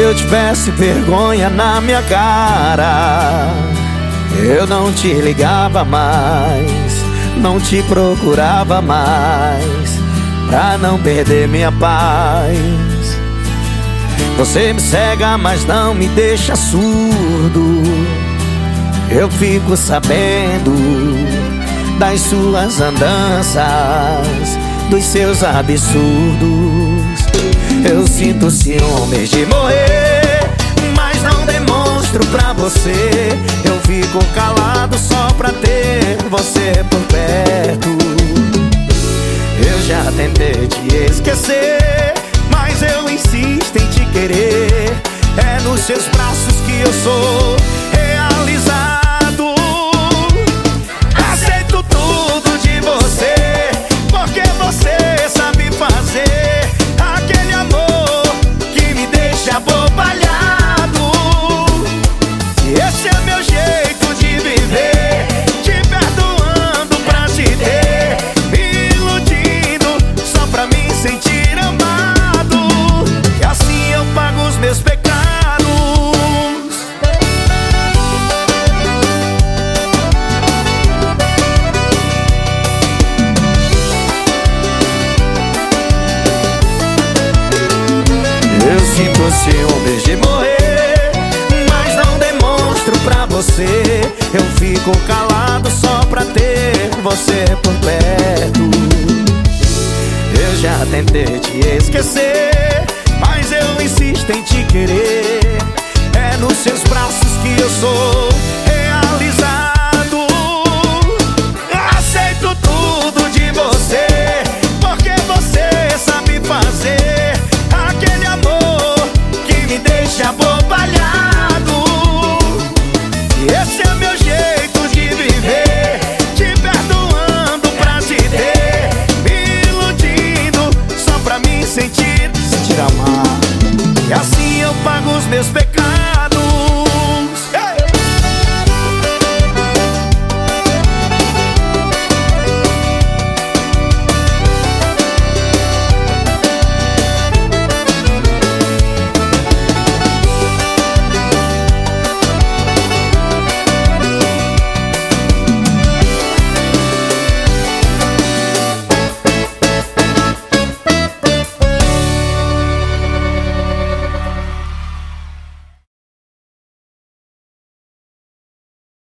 eu tivesse vergonha na minha cara, eu não te ligava mais, não te procurava mais, pra não perder minha paz. Você me cega, mas não me deixa surdo. Eu fico sabendo das suas andanças, dos seus absurdos. Eu sinto ciúmes de morrer, mas não demonstro pra você. Eu fico calado só pra ter você por perto. Eu já tentei te esquecer, mas eu insisto em te querer. É nos seus braços que eu sou Eu sinto ciúmes de morrer. Mas não demonstro pra você. Eu fico calado só pra ter você por perto. Eu já tentei te esquecer